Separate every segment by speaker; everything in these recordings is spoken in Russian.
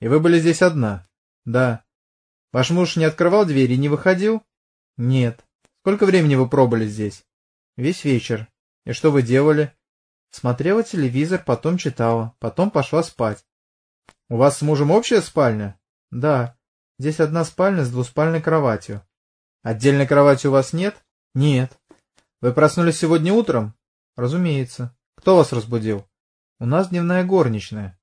Speaker 1: И вы были здесь одна?
Speaker 2: Да.
Speaker 1: Ваш муж не открывал дверь и не выходил?
Speaker 2: Нет.
Speaker 1: Сколько времени вы пробыли здесь?
Speaker 2: Весь вечер.
Speaker 1: И что вы делали?
Speaker 2: Смотрела телевизор, потом читала, потом пошла спать.
Speaker 1: У вас с мужем общая спальня?
Speaker 2: Да. Здесь одна спальня с двуспальной кроватью.
Speaker 1: Отдельной кровати у вас нет?
Speaker 2: Нет.
Speaker 1: Вы проснулись сегодня утром?
Speaker 2: Разумеется.
Speaker 1: Кто вас разбудил?
Speaker 2: У нас дневная горничная.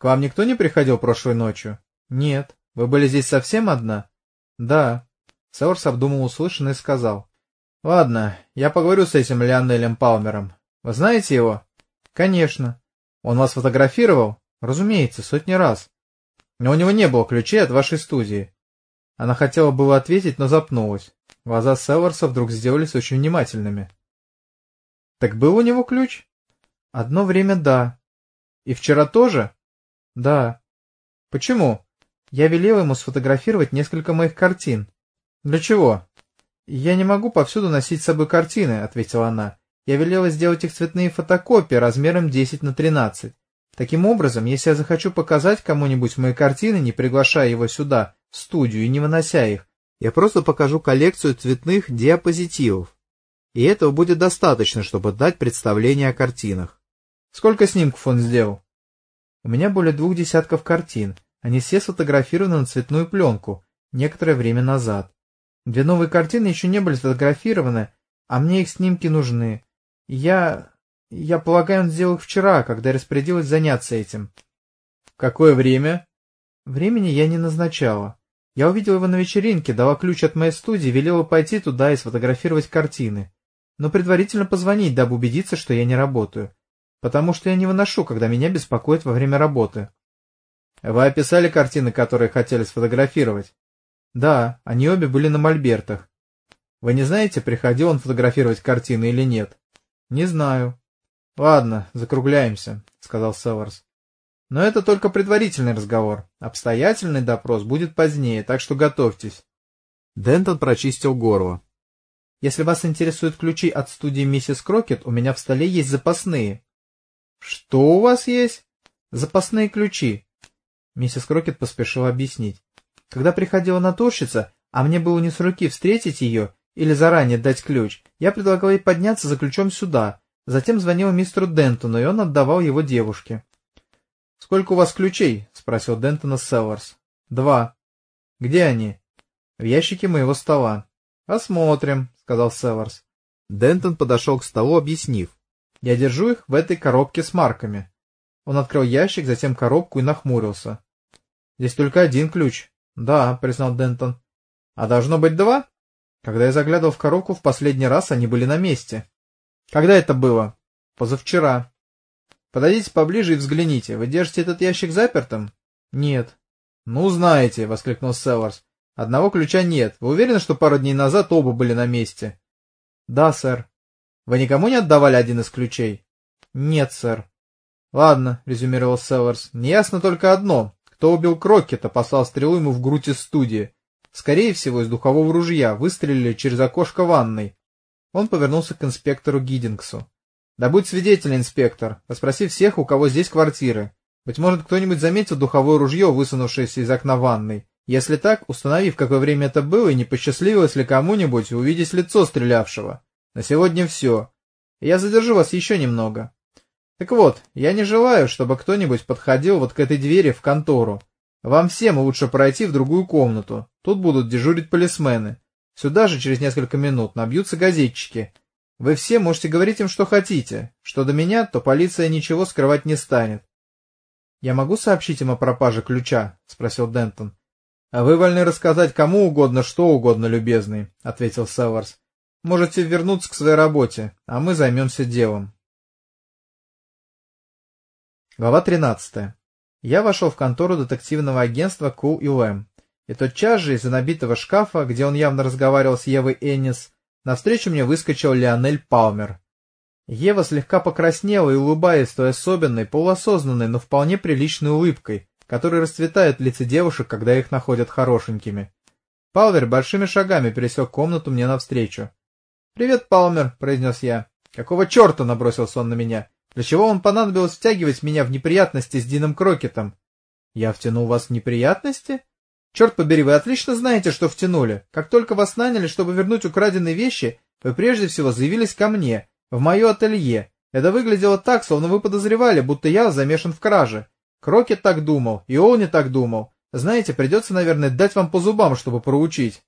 Speaker 1: К вам никто не приходил прошлой ночью?
Speaker 2: Нет.
Speaker 1: Вы были здесь совсем одна?
Speaker 2: Да.
Speaker 1: Саурс обдумал услышанное и сказал. Ладно, я поговорю с этим Леонелем Палмером. Вы знаете его?
Speaker 2: Конечно.
Speaker 1: Он вас фотографировал?
Speaker 2: Разумеется, сотни раз.
Speaker 1: Но у него не было ключей от вашей студии.
Speaker 2: Она хотела было ответить, но запнулась. Глаза Селларса вдруг сделались очень внимательными.
Speaker 1: Так был у него ключ?
Speaker 2: Одно время да.
Speaker 1: И вчера тоже?
Speaker 2: Да.
Speaker 1: Почему?
Speaker 2: Я велел ему сфотографировать несколько моих картин.
Speaker 1: Для чего?
Speaker 2: Я не могу повсюду носить с собой картины, ответила она. Я велела сделать их цветные фотокопии размером 10 на 13. Таким образом, если я захочу показать кому-нибудь мои картины, не приглашая его сюда, в студию, и не вынося их, я просто покажу коллекцию цветных диапозитивов. И этого будет достаточно, чтобы дать представление о картинах.
Speaker 1: Сколько снимков он сделал?
Speaker 2: У меня более двух десятков картин. Они все сфотографированы на цветную пленку, некоторое время назад. Две новые картины еще не были сфотографированы, а мне их снимки нужны. Я... я полагаю, он сделал их вчера, когда распорядилась заняться этим.
Speaker 1: Какое время?
Speaker 2: Времени я не назначала. Я увидела его на вечеринке, дала ключ от моей студии, велела пойти туда и сфотографировать картины. Но предварительно позвонить, дабы убедиться, что я не работаю. Потому что я не выношу, когда меня беспокоят во время работы.
Speaker 1: Вы описали картины, которые хотели сфотографировать?
Speaker 2: Да, они обе были на мольбертах.
Speaker 1: Вы не знаете, приходил он фотографировать картины или нет?
Speaker 2: Не знаю.
Speaker 1: Ладно, закругляемся, сказал Северс. Но это только предварительный разговор. Обстоятельный допрос будет позднее, так что готовьтесь.
Speaker 2: Дентон прочистил горло. Если вас интересуют ключи от студии миссис Крокет, у меня в столе есть запасные.
Speaker 1: Что у вас есть?
Speaker 2: Запасные ключи. Миссис Крокет поспешила объяснить. Когда приходила натурщица, а мне было не с руки встретить ее или заранее дать ключ, я предлагал ей подняться за ключом сюда, затем звонил мистеру Дентону, и он отдавал его девушке.
Speaker 1: — Сколько у вас ключей? — спросил Дентона Селларс.
Speaker 2: — Два.
Speaker 1: — Где они?
Speaker 2: — В ящике моего стола.
Speaker 1: — Посмотрим, — сказал Селларс.
Speaker 2: Дентон подошел к столу, объяснив.
Speaker 1: — Я держу их в этой коробке с марками. Он открыл ящик, затем коробку и нахмурился. — Здесь только один ключ. — Да, — признал Дентон. — А должно быть два? Когда я заглядывал в коробку в последний раз, они были на месте. — Когда это было? — Позавчера. — Подойдите поближе и взгляните. Вы держите этот ящик запертым?
Speaker 2: — Нет.
Speaker 1: — Ну, знаете, — воскликнул Селларс. — Одного ключа нет. Вы уверены, что пару дней назад оба были на месте?
Speaker 2: — Да, сэр.
Speaker 1: — Вы никому не отдавали один из ключей?
Speaker 2: — Нет, сэр.
Speaker 1: — Ладно, — резюмировал Селларс. — Неясно только одно. Кто убил Крокета, послал стрелу ему в грудь из студии. Скорее всего, из духового ружья выстрелили через окошко ванной. Он повернулся к инспектору Гиддингсу. — Да будь свидетель, инспектор, расспроси всех, у кого здесь квартиры. Быть может, кто-нибудь заметил духовое ружье, высунувшееся из окна ванной. Если так, установи, в какое время это было, и не посчастливилось ли кому-нибудь увидеть лицо стрелявшего. На сегодня все. Я задержу вас еще немного. Так вот, я не желаю, чтобы кто-нибудь подходил вот к этой двери в контору. Вам всем лучше пройти в другую комнату. Тут будут дежурить полисмены. Сюда же через несколько минут набьются газетчики. Вы все можете говорить им, что хотите. Что до меня, то полиция ничего скрывать не станет.
Speaker 2: — Я могу сообщить им о пропаже ключа? — спросил Дентон.
Speaker 1: — А вы вольны рассказать кому угодно, что угодно, любезный, — ответил Севарс. — Можете вернуться к своей работе, а мы займемся делом.
Speaker 2: Глава 13. Я вошел в контору детективного агентства Кул и Лэм, и тотчас же из-за набитого шкафа, где он явно разговаривал с Евой Эннис, навстречу мне выскочил Леонель Палмер. Ева слегка покраснела и, улыбаясь той особенной, полуосознанной, но вполне приличной улыбкой, которая расцветает в лице девушек, когда их находят хорошенькими. Палмер большими шагами пересек комнату мне навстречу. — Привет, Палмер, — произнес я. — Какого черта набросился он на меня? Для чего он понадобилось втягивать меня в неприятности с Дином Крокетом?
Speaker 1: Я втянул вас в неприятности? Черт побери, вы отлично знаете, что втянули. Как только вас наняли, чтобы вернуть украденные вещи, вы прежде всего заявились ко мне, в мое ателье. Это выглядело так, словно вы подозревали, будто я замешан в краже. Крокет так думал, и Олни так думал. Знаете, придется, наверное, дать вам по зубам, чтобы проучить.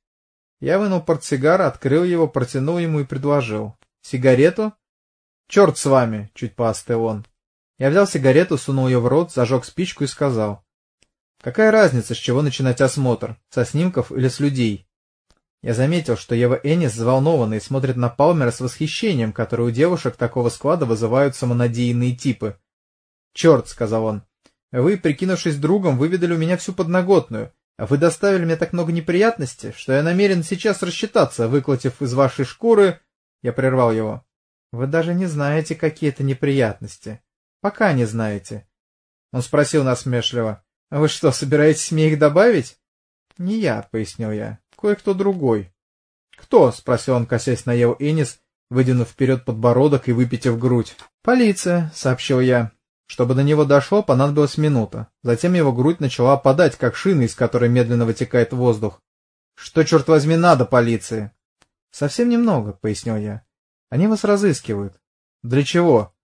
Speaker 1: Я вынул портсигар, открыл его, протянул ему и предложил. Сигарету? Черт с вами, чуть поостыл он. Я взял сигарету, сунул ее в рот, зажег спичку и сказал. Какая разница, с чего начинать осмотр, со снимков или с людей? Я заметил, что Ева Энис взволнована и смотрит на Палмера с восхищением, которое у девушек такого склада вызывают самонадеянные типы. «Черт», — сказал он, — «вы, прикинувшись другом, выведали у меня всю подноготную, вы доставили мне так много неприятностей, что я намерен сейчас рассчитаться, выклотив из вашей шкуры...» Я прервал его. «Вы даже не знаете, какие это неприятности. Пока не знаете». Он спросил насмешливо. А вы что, собираетесь мне их добавить? Не я, пояснил я. Кое-кто другой. Кто? спросил он, косясь на Еву Энис, выдвинув вперед подбородок и выпитив грудь. Полиция, сообщил я. Чтобы до него дошло, понадобилась минута. Затем его грудь начала опадать, как шина, из которой медленно вытекает воздух. Что, черт возьми, надо полиции? Совсем немного, пояснил я. Они вас разыскивают. Для чего?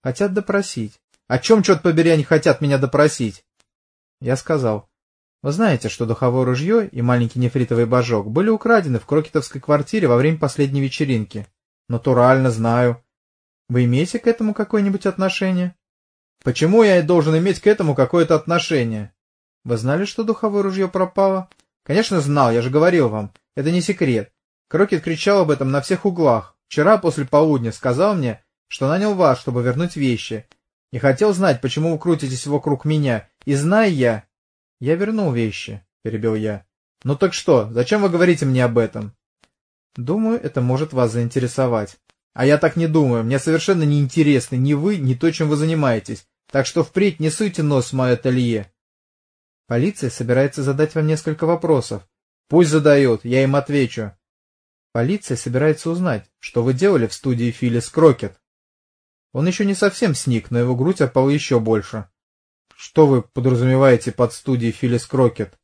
Speaker 1: Хотят допросить. О чем, черт побери, они хотят меня допросить? Я сказал, вы знаете, что духовое ружье и маленький нефритовый божок были украдены в крокетовской квартире во время последней вечеринки. Натурально знаю. Вы имеете к этому какое-нибудь отношение? Почему я должен иметь к этому какое-то отношение? Вы знали, что духовое ружье пропало? Конечно, знал, я же говорил вам. Это не секрет. Крокет кричал об этом на всех углах. Вчера после полудня сказал мне, что нанял вас, чтобы вернуть вещи. И хотел знать, почему вы крутитесь вокруг меня, и зная я... — Я вернул вещи, — перебил я. — Ну так что, зачем вы говорите мне об этом? — Думаю, это может вас заинтересовать. — А я так не думаю, мне совершенно не интересны ни вы, ни то, чем вы занимаетесь, так что впредь не суйте нос в мое ателье. Полиция собирается задать вам несколько вопросов. Пусть задают, я им отвечу. Полиция собирается узнать, что вы делали в студии Филлис Крокет. Он еще не совсем сник, но его грудь опала еще больше. Что вы подразумеваете под студией Филлис Крокет?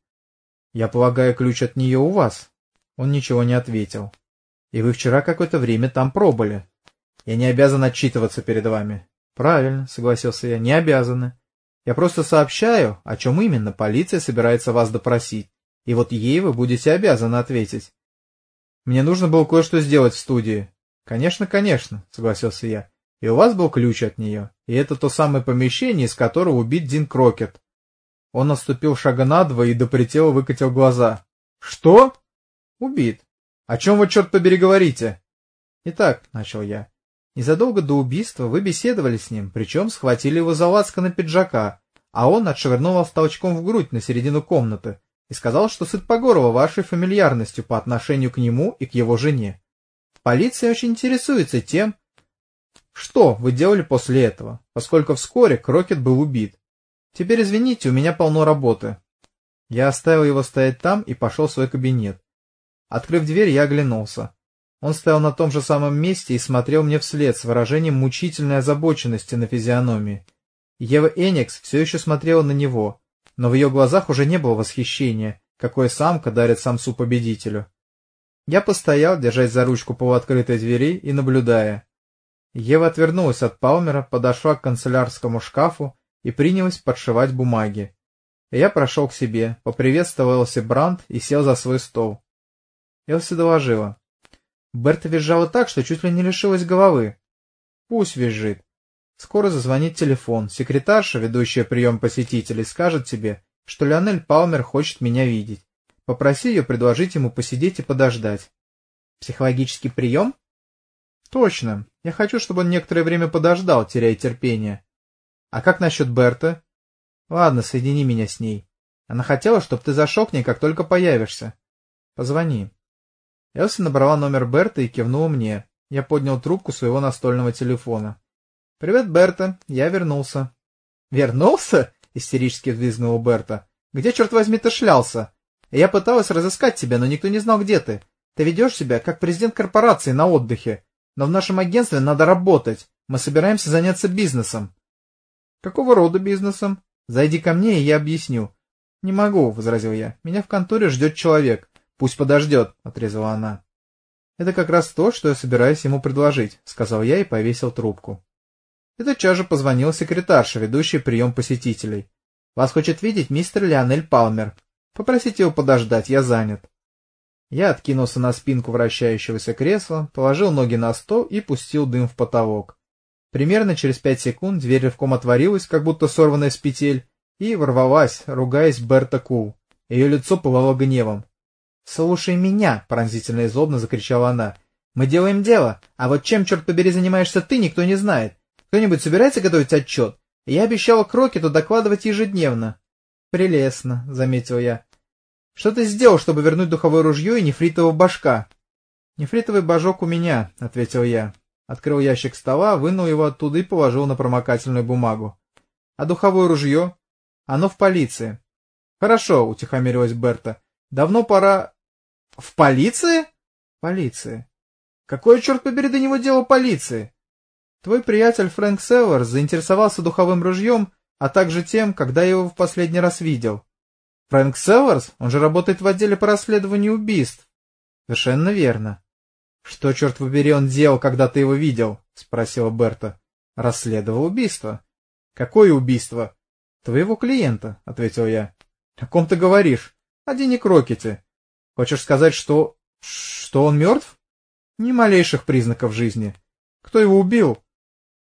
Speaker 1: Я полагаю, ключ от нее у вас. Он ничего не ответил. И вы вчера какое-то время там пробыли. Я не обязан отчитываться перед вами. Правильно, согласился я, не обязаны. Я просто сообщаю, о чем именно полиция собирается вас допросить. И вот ей вы будете обязаны ответить. Мне нужно было кое-что сделать в студии. Конечно, конечно, согласился я. И у вас был ключ от нее. И это то самое помещение, из которого убит Дин Крокет. Он отступил шага на два и до предела выкатил глаза. Что? Убит. О чем вы, черт побери, говорите? Итак, начал я. Незадолго до убийства вы беседовали с ним, причем схватили его за на пиджака, а он отшвырнул вас толчком в грудь на середину комнаты и сказал, что сыт по горло вашей фамильярностью по отношению к нему и к его жене. Полиция очень интересуется тем, что вы делали после этого, поскольку вскоре Крокет был убит? Теперь извините, у меня полно работы. Я оставил его стоять там и пошел в свой кабинет. Открыв дверь, я оглянулся. Он стоял на том же самом месте и смотрел мне вслед с выражением мучительной озабоченности на физиономии. Ева Эникс все еще смотрела на него, но в ее глазах уже не было восхищения, какое самка дарит самцу победителю. Я постоял, держась за ручку полуоткрытой двери и наблюдая. Ева отвернулась от Палмера, подошла к канцелярскому шкафу и принялась подшивать бумаги. Я прошел к себе, поприветствовал Элси Брандт и сел за свой стол. Элси доложила. Берта визжала так, что чуть ли не лишилась головы. Пусть визжит. Скоро зазвонит телефон. Секретарша, ведущая прием посетителей, скажет тебе, что Леонель Палмер хочет меня видеть. Попроси ее предложить ему посидеть и подождать. Психологический прием? Точно. Я хочу, чтобы он некоторое время подождал, теряя терпение. А как насчет Берты? Ладно, соедини меня с ней. Она хотела, чтобы ты зашел к ней, как только появишься. Позвони. Элси набрала номер Берты и кивнула мне. Я поднял трубку своего настольного телефона. — Привет, Берта. Я вернулся. — Вернулся? — истерически взвизгнула Берта. — Где, черт возьми, ты шлялся? Я пыталась разыскать тебя, но никто не знал, где ты. Ты ведешь себя, как президент корпорации на отдыхе. Но в нашем агентстве надо работать. Мы собираемся заняться бизнесом. Какого рода бизнесом? Зайди ко мне, и я объясню. Не могу, — возразил я. Меня в конторе ждет человек. Пусть подождет, — отрезала она. Это как раз то, что я собираюсь ему предложить, — сказал я и повесил трубку. Этот час же позвонил секретарша, ведущий прием посетителей. Вас хочет видеть мистер Леонель Палмер. Попросите его подождать, я занят. Я откинулся на спинку вращающегося кресла, положил ноги на стол и пустил дым в потолок. Примерно через пять секунд дверь рывком отворилась, как будто сорванная с петель, и ворвалась, ругаясь Берта Кул. Ее лицо пылало гневом. — Слушай меня! — пронзительно и злобно закричала она. — Мы делаем дело, а вот чем, черт побери, занимаешься ты, никто не знает. Кто-нибудь собирается готовить отчет? Я обещала Крокету докладывать ежедневно. — Прелестно, — заметил я. — Что ты сделал, чтобы вернуть духовое ружье и нефритового башка? — Нефритовый божок у меня, — ответил я. Открыл ящик стола, вынул его оттуда и положил на промокательную бумагу. — А духовое ружье? — Оно в полиции. — Хорошо, — утихомирилась Берта. — Давно пора... — В полиции? — Полиции. — Какое, черт побери, до него дело полиции? Твой приятель Фрэнк Селлерс заинтересовался духовым ружьем, а также тем, когда я его в последний раз видел. Фрэнк Селлерс? Он же работает в отделе по расследованию убийств. Совершенно верно. Что, черт побери, он делал, когда ты его видел? Спросила Берта. Расследовал убийство. Какое убийство? Твоего клиента, ответил я. О ком ты говоришь? О Дине Крокете. Хочешь сказать, что... что он мертв? Ни малейших признаков жизни. Кто его убил?